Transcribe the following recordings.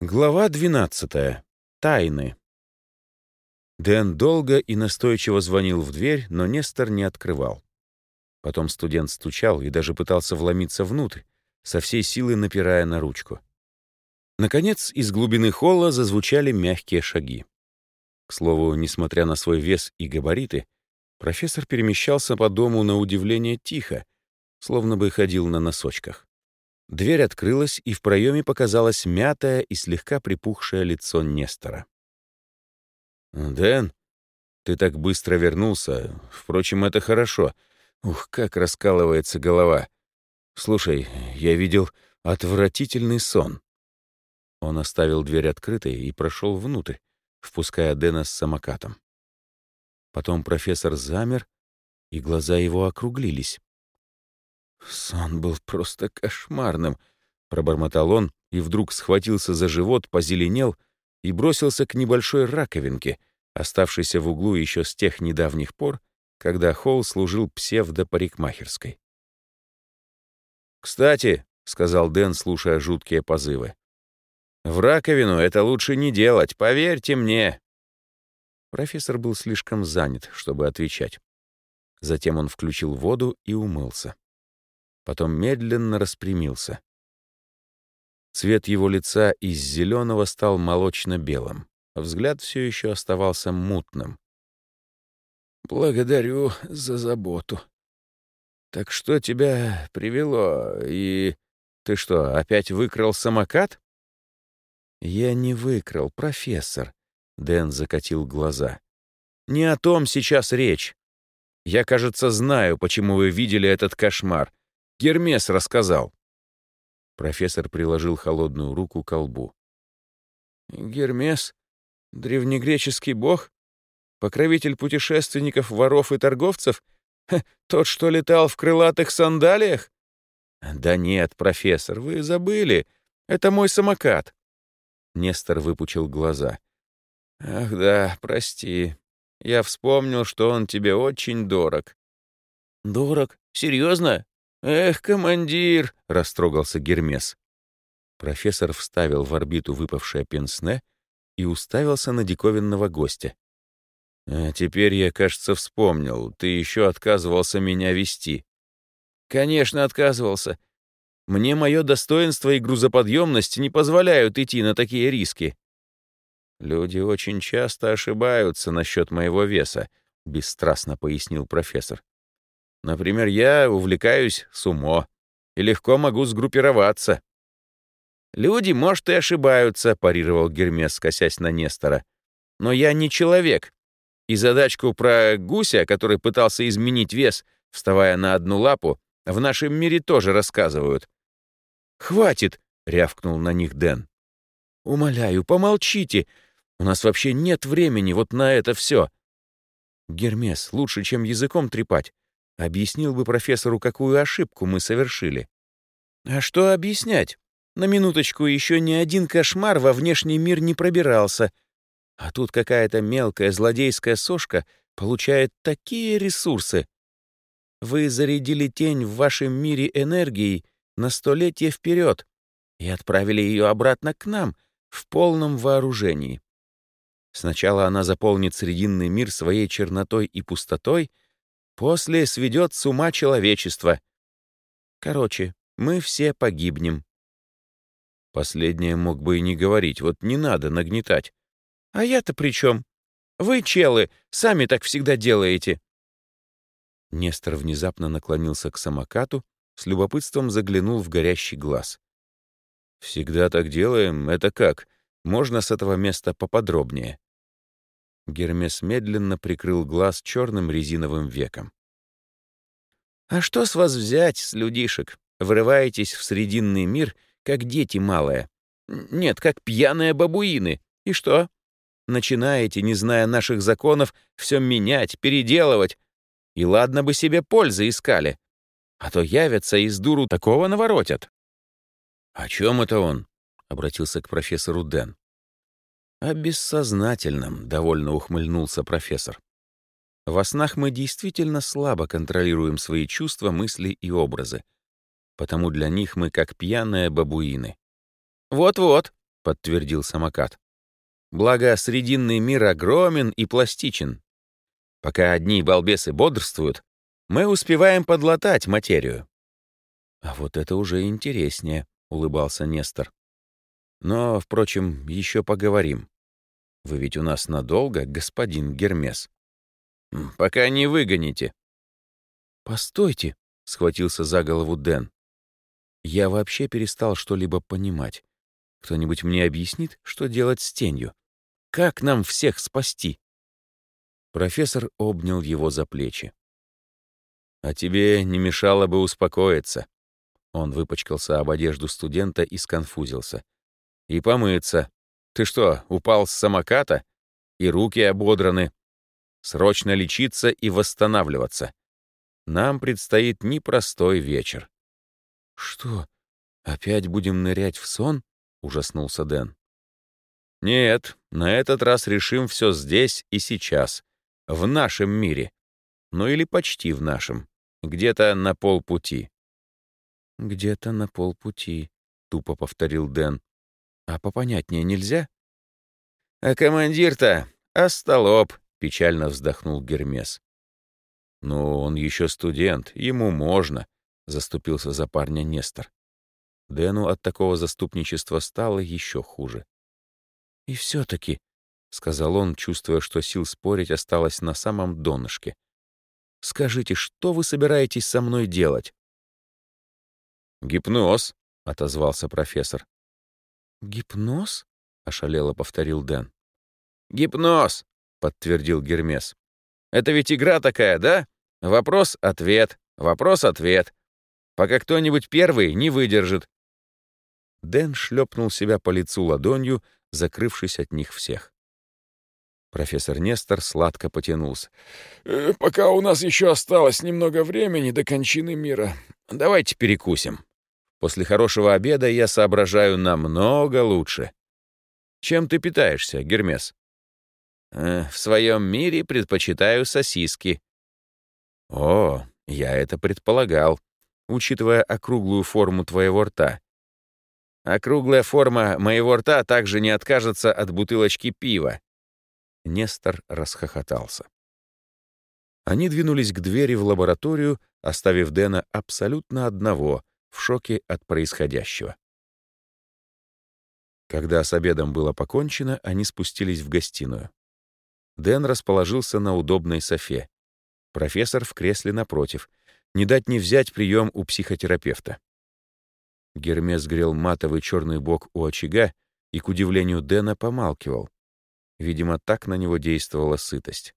Глава 12. Тайны. Дэн долго и настойчиво звонил в дверь, но Нестор не открывал. Потом студент стучал и даже пытался вломиться внутрь, со всей силы напирая на ручку. Наконец, из глубины холла зазвучали мягкие шаги. К слову, несмотря на свой вес и габариты, профессор перемещался по дому на удивление тихо, словно бы ходил на носочках. Дверь открылась, и в проеме показалось мятое и слегка припухшее лицо Нестора. «Дэн, ты так быстро вернулся. Впрочем, это хорошо. Ух, как раскалывается голова. Слушай, я видел отвратительный сон». Он оставил дверь открытой и прошел внутрь, впуская Дэна с самокатом. Потом профессор замер, и глаза его округлились. «Сон был просто кошмарным», — пробормотал он и вдруг схватился за живот, позеленел и бросился к небольшой раковинке, оставшейся в углу еще с тех недавних пор, когда Холл служил псевдопарикмахерской. «Кстати», — сказал Дэн, слушая жуткие позывы, «в раковину это лучше не делать, поверьте мне». Профессор был слишком занят, чтобы отвечать. Затем он включил воду и умылся потом медленно распрямился. Цвет его лица из зеленого стал молочно-белым. Взгляд все еще оставался мутным. «Благодарю за заботу. Так что тебя привело? И ты что, опять выкрал самокат?» «Я не выкрал, профессор», — Дэн закатил глаза. «Не о том сейчас речь. Я, кажется, знаю, почему вы видели этот кошмар. Гермес рассказал. Профессор приложил холодную руку к колбу. Гермес? Древнегреческий бог? Покровитель путешественников, воров и торговцев? Ха, тот, что летал в крылатых сандалиях? Да нет, профессор, вы забыли. Это мой самокат. Нестор выпучил глаза. Ах да, прости. Я вспомнил, что он тебе очень дорог. Дорог? Серьезно? «Эх, командир!» — растрогался Гермес. Профессор вставил в орбиту выпавшее пенсне и уставился на диковинного гостя. «А теперь я, кажется, вспомнил. Ты еще отказывался меня вести». «Конечно, отказывался. Мне мое достоинство и грузоподъемность не позволяют идти на такие риски». «Люди очень часто ошибаются насчет моего веса», — бесстрастно пояснил профессор. Например, я увлекаюсь сумо и легко могу сгруппироваться. «Люди, может, и ошибаются», — парировал Гермес, косясь на Нестора. «Но я не человек. И задачку про гуся, который пытался изменить вес, вставая на одну лапу, в нашем мире тоже рассказывают». «Хватит!» — рявкнул на них Дэн. «Умоляю, помолчите. У нас вообще нет времени вот на это все. Гермес, лучше, чем языком трепать. Объяснил бы профессору, какую ошибку мы совершили. А что объяснять? На минуточку еще ни один кошмар во внешний мир не пробирался. А тут какая-то мелкая злодейская сошка получает такие ресурсы. Вы зарядили тень в вашем мире энергией на столетие вперед и отправили ее обратно к нам в полном вооружении. Сначала она заполнит Срединный мир своей чернотой и пустотой — После сведет с ума человечество. Короче, мы все погибнем. Последнее мог бы и не говорить, вот не надо нагнетать. А я-то при чем? Вы, челы, сами так всегда делаете. Нестор внезапно наклонился к самокату, с любопытством заглянул в горящий глаз. «Всегда так делаем? Это как? Можно с этого места поподробнее?» Гермес медленно прикрыл глаз черным резиновым веком. «А что с вас взять, с людишек? Вырываетесь в срединный мир, как дети малые. Нет, как пьяные бабуины. И что? Начинаете, не зная наших законов, все менять, переделывать. И ладно бы себе пользы искали. А то явятся и с дуру такого наворотят». «О чем это он?» — обратился к профессору Дэн. «О бессознательном», — довольно ухмыльнулся профессор. «Во снах мы действительно слабо контролируем свои чувства, мысли и образы. Потому для них мы как пьяные бабуины». «Вот-вот», — подтвердил самокат. «Благо, срединный мир огромен и пластичен. Пока одни балбесы бодрствуют, мы успеваем подлатать материю». «А вот это уже интереснее», — улыбался Нестор. «Но, впрочем, еще поговорим. Вы ведь у нас надолго, господин Гермес?» «Пока не выгоните». «Постойте», — схватился за голову Дэн. «Я вообще перестал что-либо понимать. Кто-нибудь мне объяснит, что делать с тенью? Как нам всех спасти?» Профессор обнял его за плечи. «А тебе не мешало бы успокоиться». Он выпачкался об одежду студента и сконфузился. «И помыться. Ты что, упал с самоката? И руки ободраны. Срочно лечиться и восстанавливаться. Нам предстоит непростой вечер». «Что, опять будем нырять в сон?» — ужаснулся Дэн. «Нет, на этот раз решим все здесь и сейчас, в нашем мире. Ну или почти в нашем. Где-то на полпути». «Где-то на полпути», — тупо повторил Дэн. «А попонятнее нельзя?» «А командир-то остолоп», — печально вздохнул Гермес. «Ну, он еще студент, ему можно», — заступился за парня Нестор. Дэну от такого заступничества стало еще хуже. «И все-таки», — сказал он, чувствуя, что сил спорить осталось на самом донышке, «скажите, что вы собираетесь со мной делать?» «Гипноз», — отозвался профессор. «Гипноз?» — ошалело повторил Дэн. «Гипноз», — подтвердил Гермес. «Это ведь игра такая, да? Вопрос-ответ, вопрос-ответ. Пока кто-нибудь первый не выдержит, Дэн шлепнул себя по лицу ладонью, закрывшись от них всех. Профессор Нестор сладко потянулся. «Э, «Пока у нас еще осталось немного времени до кончины мира, давайте перекусим. После хорошего обеда я соображаю намного лучше. Чем ты питаешься, Гермес?» Э, «В своем мире предпочитаю сосиски». «О, я это предполагал, учитывая округлую форму твоего рта. А круглая форма моего рта также не откажется от бутылочки пива. Нестор расхохотался. Они двинулись к двери в лабораторию, оставив Дэна абсолютно одного, в шоке от происходящего. Когда с обедом было покончено, они спустились в гостиную. Дэн расположился на удобной софе. Профессор в кресле напротив. Не дать не взять прием у психотерапевта. Гермес грел матовый черный бок у очага и, к удивлению Дэна, помалкивал. Видимо, так на него действовала сытость.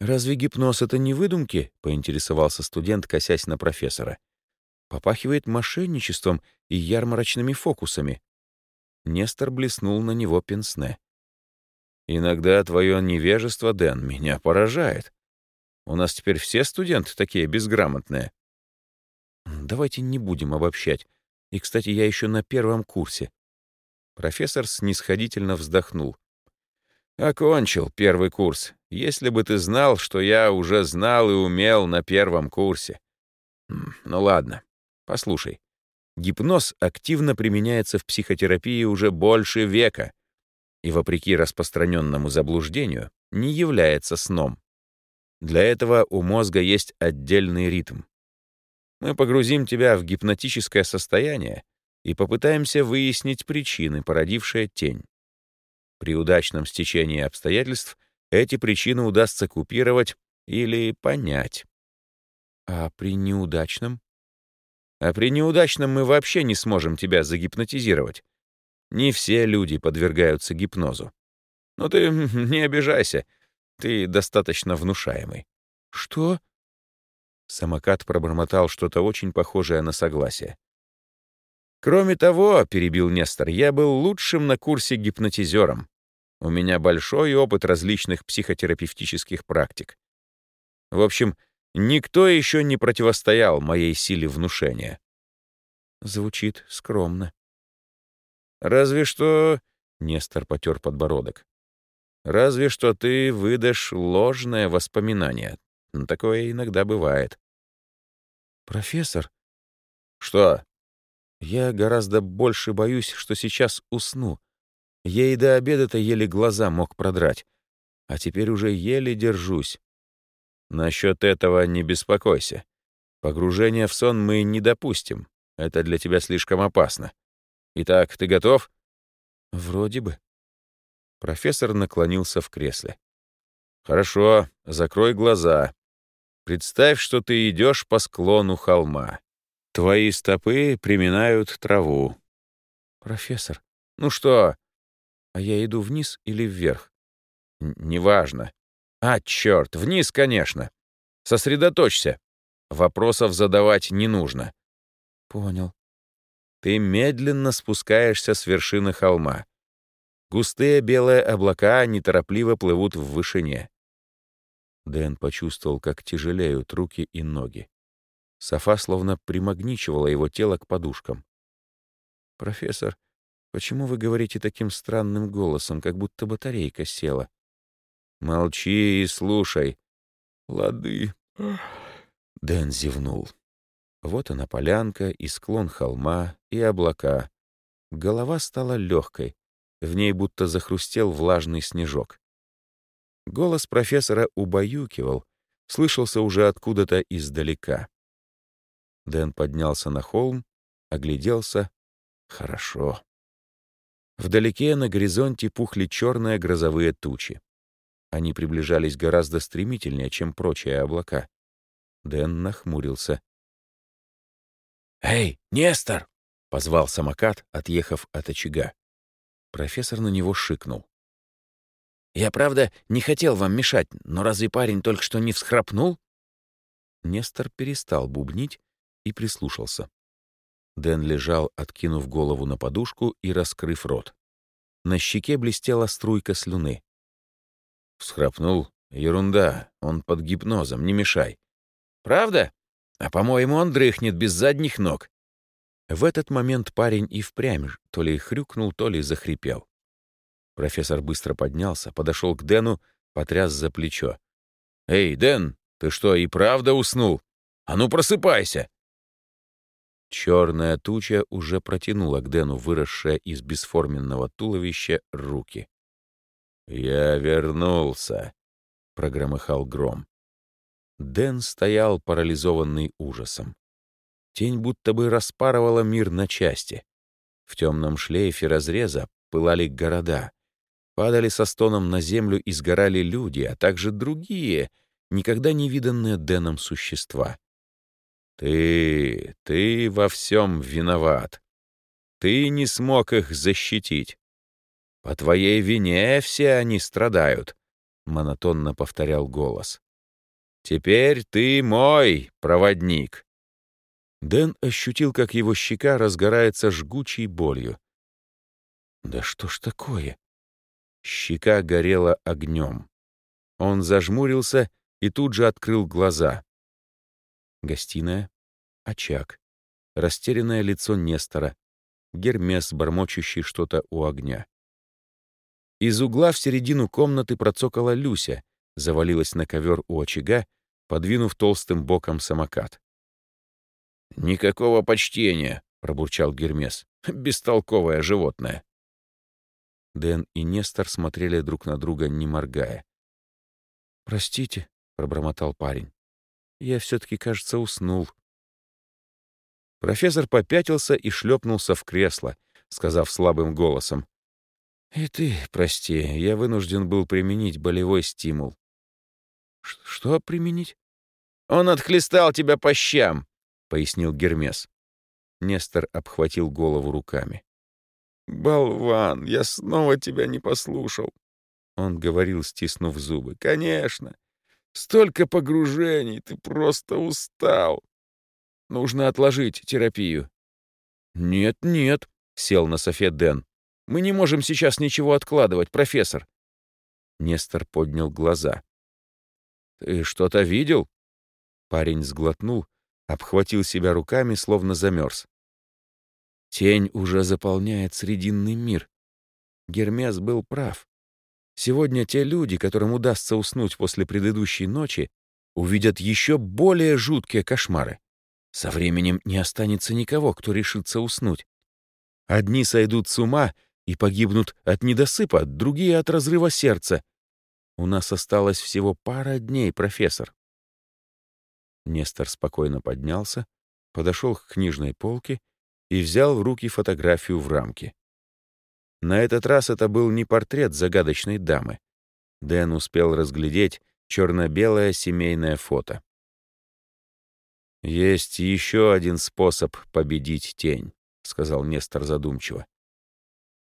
«Разве гипноз — это не выдумки?» — поинтересовался студент, косясь на профессора. «Попахивает мошенничеством и ярмарочными фокусами». Нестор блеснул на него пенсне. «Иногда твое невежество, Дэн, меня поражает. У нас теперь все студенты такие безграмотные». «Давайте не будем обобщать. И, кстати, я еще на первом курсе. Профессор снисходительно вздохнул. «Окончил первый курс. Если бы ты знал, что я уже знал и умел на первом курсе. Ну ладно, послушай. Гипноз активно применяется в психотерапии уже больше века и, вопреки распространенному заблуждению, не является сном. Для этого у мозга есть отдельный ритм. Мы погрузим тебя в гипнотическое состояние и попытаемся выяснить причины, породившие тень. При удачном стечении обстоятельств эти причины удастся купировать или понять. А при неудачном? А при неудачном мы вообще не сможем тебя загипнотизировать. Не все люди подвергаются гипнозу. Но ты не обижайся, ты достаточно внушаемый. Что? Самокат пробормотал что-то очень похожее на согласие. «Кроме того, — перебил Нестор, — я был лучшим на курсе гипнотизером. У меня большой опыт различных психотерапевтических практик. В общем, никто еще не противостоял моей силе внушения». Звучит скромно. «Разве что...» — Нестор потер подбородок. «Разве что ты выдашь ложное воспоминание. Такое иногда бывает. «Профессор?» «Что?» Я гораздо больше боюсь, что сейчас усну. Я и до обеда-то еле глаза мог продрать, а теперь уже еле держусь. Насчет этого не беспокойся. Погружение в сон мы не допустим. Это для тебя слишком опасно. Итак, ты готов? Вроде бы. Профессор наклонился в кресле. Хорошо, закрой глаза. Представь, что ты идешь по склону холма. Твои стопы приминают траву. Профессор, ну что? А я иду вниз или вверх? Н неважно. А, черт, вниз, конечно. Сосредоточься. Вопросов задавать не нужно. Понял. Ты медленно спускаешься с вершины холма. Густые белые облака неторопливо плывут в вышине. Дэн почувствовал, как тяжелеют руки и ноги. Софа словно примагничивала его тело к подушкам. «Профессор, почему вы говорите таким странным голосом, как будто батарейка села?» «Молчи и слушай». «Лады». Дэн зевнул. Вот она полянка, и склон холма, и облака. Голова стала легкой. В ней будто захрустел влажный снежок. Голос профессора убаюкивал, слышался уже откуда-то издалека. Дэн поднялся на холм, огляделся. Хорошо. Вдалеке на горизонте пухли черные грозовые тучи. Они приближались гораздо стремительнее, чем прочие облака. Дэн нахмурился. «Эй, Нестор!» — позвал самокат, отъехав от очага. Профессор на него шикнул. «Я, правда, не хотел вам мешать, но разве парень только что не всхрапнул?» Нестор перестал бубнить и прислушался. Дэн лежал, откинув голову на подушку и раскрыв рот. На щеке блестела струйка слюны. Всхрапнул. Ерунда, он под гипнозом, не мешай. Правда? А, по-моему, он дрыхнет без задних ног. В этот момент парень и впрямь то ли хрюкнул, то ли захрипел. Профессор быстро поднялся, подошел к Дэну, потряс за плечо. «Эй, Дэн, ты что, и правда уснул? А ну просыпайся!» Черная туча уже протянула к Дэну выросшая из бесформенного туловища руки. «Я вернулся», — прогромыхал гром. Дэн стоял парализованный ужасом. Тень будто бы распарывала мир на части. В темном шлейфе разреза пылали города. Падали со стоном на землю и сгорали люди, а также другие, никогда не виданные Дэном существа. Ты, ты во всем виноват. Ты не смог их защитить. По твоей вине все они страдают, — монотонно повторял голос. Теперь ты мой проводник. Дэн ощутил, как его щека разгорается жгучей болью. Да что ж такое? Щека горела огнем. Он зажмурился и тут же открыл глаза. Гостиная, очаг, растерянное лицо Нестора, Гермес, бормочущий что-то у огня. Из угла в середину комнаты процокала Люся, завалилась на ковер у очага, подвинув толстым боком самокат. «Никакого почтения», — пробурчал Гермес. «Бестолковое животное». Дэн и Нестор смотрели друг на друга, не моргая. «Простите», — пробормотал парень. «Я все-таки, кажется, уснул». Профессор попятился и шлепнулся в кресло, сказав слабым голосом. «И ты, прости, я вынужден был применить болевой стимул». «Что применить?» «Он отхлестал тебя по щам», — пояснил Гермес. Нестор обхватил голову руками. «Болван, я снова тебя не послушал», — он говорил, стиснув зубы. «Конечно. Столько погружений, ты просто устал. Нужно отложить терапию». «Нет, нет», — сел на софе Дэн. «Мы не можем сейчас ничего откладывать, профессор». Нестор поднял глаза. «Ты что-то видел?» Парень сглотнул, обхватил себя руками, словно замерз. Тень уже заполняет срединный мир. Гермес был прав. Сегодня те люди, которым удастся уснуть после предыдущей ночи, увидят еще более жуткие кошмары. Со временем не останется никого, кто решится уснуть. Одни сойдут с ума и погибнут от недосыпа, другие — от разрыва сердца. У нас осталось всего пара дней, профессор. Нестор спокойно поднялся, подошел к книжной полке и взял в руки фотографию в рамке. На этот раз это был не портрет загадочной дамы. Дэн успел разглядеть черно-белое семейное фото. «Есть еще один способ победить тень», — сказал Нестор задумчиво.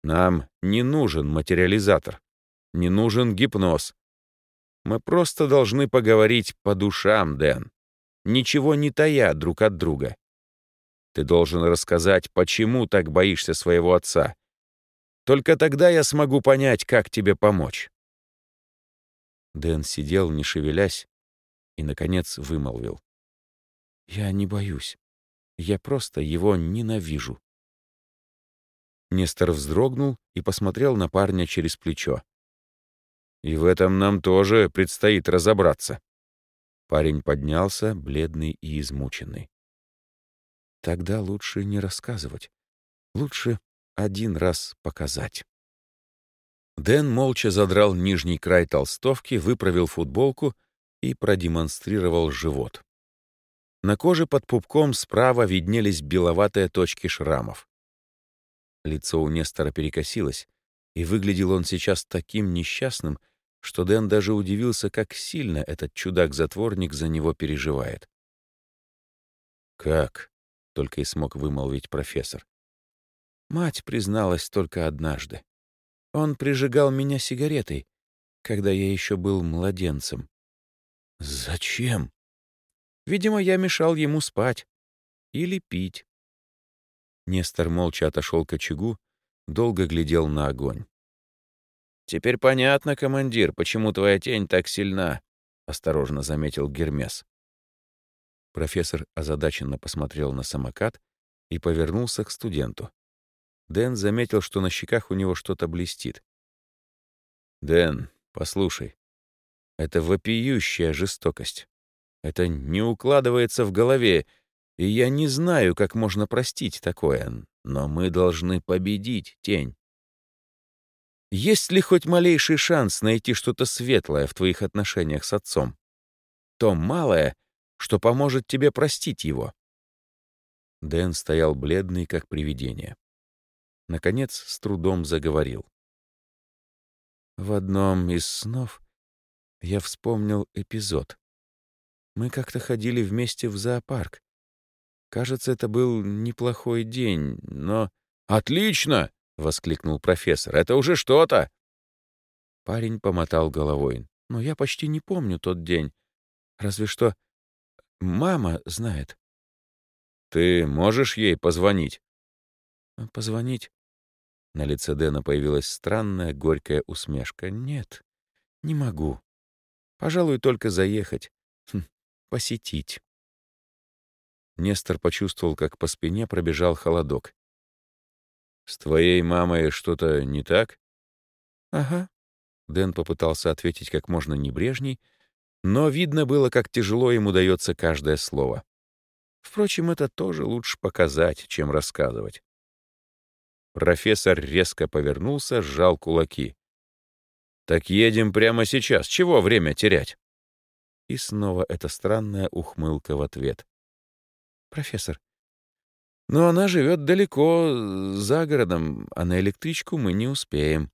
«Нам не нужен материализатор, не нужен гипноз. Мы просто должны поговорить по душам, Дэн, ничего не тая друг от друга. Ты должен рассказать, почему так боишься своего отца. Только тогда я смогу понять, как тебе помочь». Дэн сидел, не шевелясь, и, наконец, вымолвил. Я не боюсь. Я просто его ненавижу. Нестор вздрогнул и посмотрел на парня через плечо. «И в этом нам тоже предстоит разобраться». Парень поднялся, бледный и измученный. «Тогда лучше не рассказывать. Лучше один раз показать». Дэн молча задрал нижний край толстовки, выправил футболку и продемонстрировал живот. На коже под пупком справа виднелись беловатые точки шрамов. Лицо у Нестора перекосилось, и выглядел он сейчас таким несчастным, что Дэн даже удивился, как сильно этот чудак-затворник за него переживает. «Как?» — только и смог вымолвить профессор. Мать призналась только однажды. Он прижигал меня сигаретой, когда я еще был младенцем. «Зачем?» Видимо, я мешал ему спать. Или пить. Нестор молча отошел к очагу, долго глядел на огонь. «Теперь понятно, командир, почему твоя тень так сильна», — осторожно заметил Гермес. Профессор озадаченно посмотрел на самокат и повернулся к студенту. Дэн заметил, что на щеках у него что-то блестит. «Дэн, послушай, это вопиющая жестокость. Это не укладывается в голове, и я не знаю, как можно простить такое, но мы должны победить тень. Есть ли хоть малейший шанс найти что-то светлое в твоих отношениях с отцом? То малое, что поможет тебе простить его. Дэн стоял бледный, как привидение. Наконец, с трудом заговорил. В одном из снов я вспомнил эпизод. Мы как-то ходили вместе в зоопарк. Кажется, это был неплохой день, но... «Отлично!» — воскликнул профессор. «Это уже что-то!» Парень помотал головой. «Но я почти не помню тот день. Разве что мама знает». «Ты можешь ей позвонить?» «Позвонить?» На лице Дэна появилась странная горькая усмешка. «Нет, не могу. Пожалуй, только заехать. Хм, посетить. Нестор почувствовал, как по спине пробежал холодок. «С твоей мамой что-то не так?» «Ага». Дэн попытался ответить как можно небрежней, но видно было, как тяжело ему дается каждое слово. Впрочем, это тоже лучше показать, чем рассказывать. Профессор резко повернулся, сжал кулаки. «Так едем прямо сейчас. Чего время терять?» И снова эта странная ухмылка в ответ. «Профессор, но она живет далеко, за городом, а на электричку мы не успеем».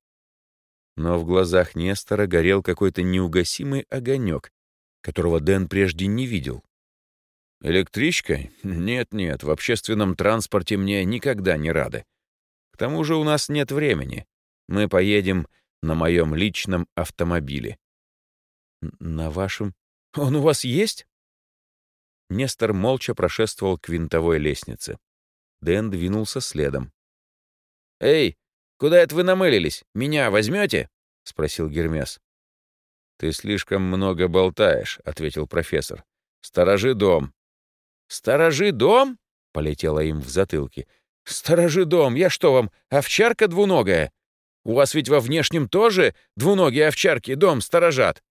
Но в глазах Нестора горел какой-то неугасимый огонек, которого Дэн прежде не видел. «Электричкой? Нет-нет, в общественном транспорте мне никогда не рады. К тому же у нас нет времени. Мы поедем на моем личном автомобиле». «На вашем?» «Он у вас есть?» Нестор молча прошествовал к винтовой лестнице. Дэн двинулся следом. «Эй, куда это вы намылились? Меня возьмете?» — спросил Гермес. «Ты слишком много болтаешь», — ответил профессор. «Сторожи дом». «Сторожи дом?» — полетело им в затылке. «Сторожи дом! Я что вам, овчарка двуногая? У вас ведь во внешнем тоже двуногие овчарки дом сторожат?»